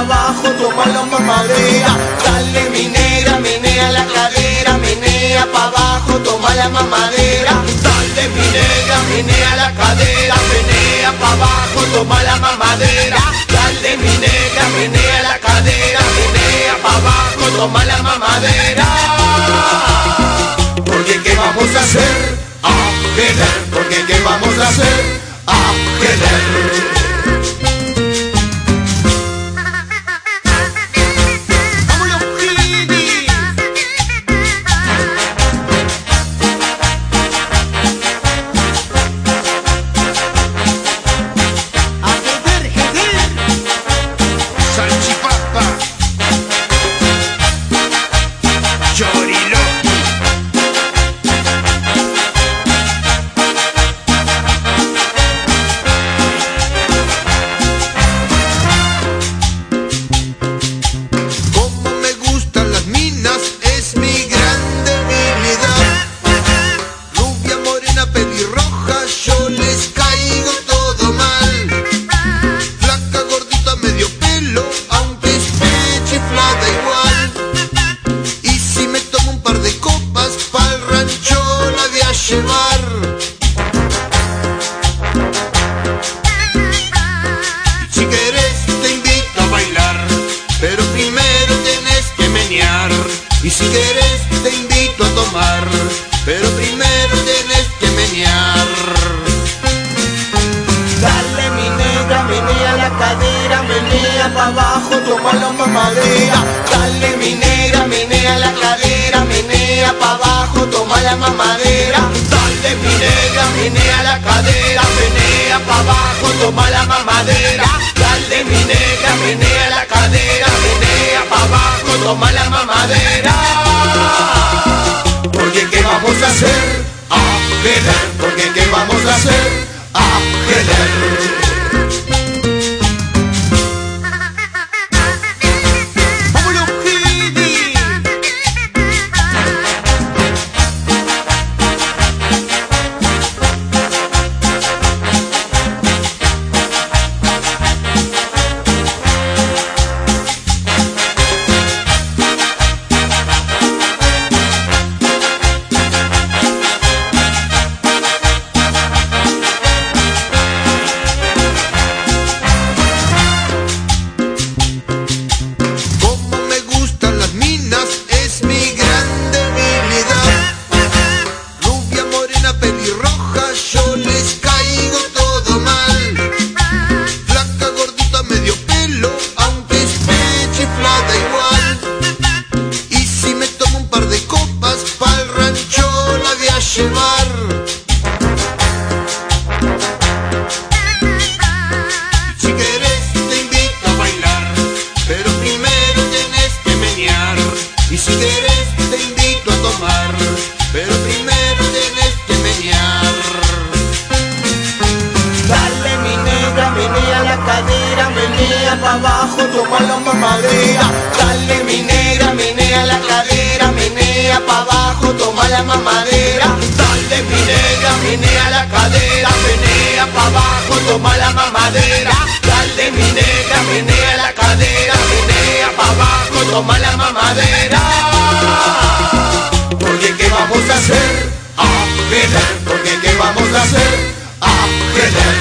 abajo, toma la mamadera. Dale mi negra, menea la cadera, menea pa' abajo, toma la mamadera. Dale mi negra, menea la cadera, menea pa' abajo, toma la mamadera. Dale mi negra, menea la cadera, menea pa' abajo, toma la mamadera. Porque qué vamos a hacer, a querer, porque qué vamos a hacer, a querer. Toma la mamadera. Dale mi negra, menea la cadera, menea pa' abajo, toma la mamadera. Dale mi negra, menea la cadera, menea pa' abajo, toma la mamadera. Dale mi negra, menea la cadera, menea pa' abajo, toma la mamadera. Porque qué vamos a hacer, a querer, porque qué vamos a hacer, a querer. what they want. Menea la cadera, menea pa' abajo, toma la mamadera. Dale mi negra, menea la cadera, menea pa' abajo, toma la mamadera. Dale mi negra, menea la cadera, menea pa' abajo, toma la mamadera. Dale mi negra, menea la cadera, menea pa' abajo, toma la mamadera. Porque qué vamos a hacer, a querer, porque qué vamos a hacer, a querer.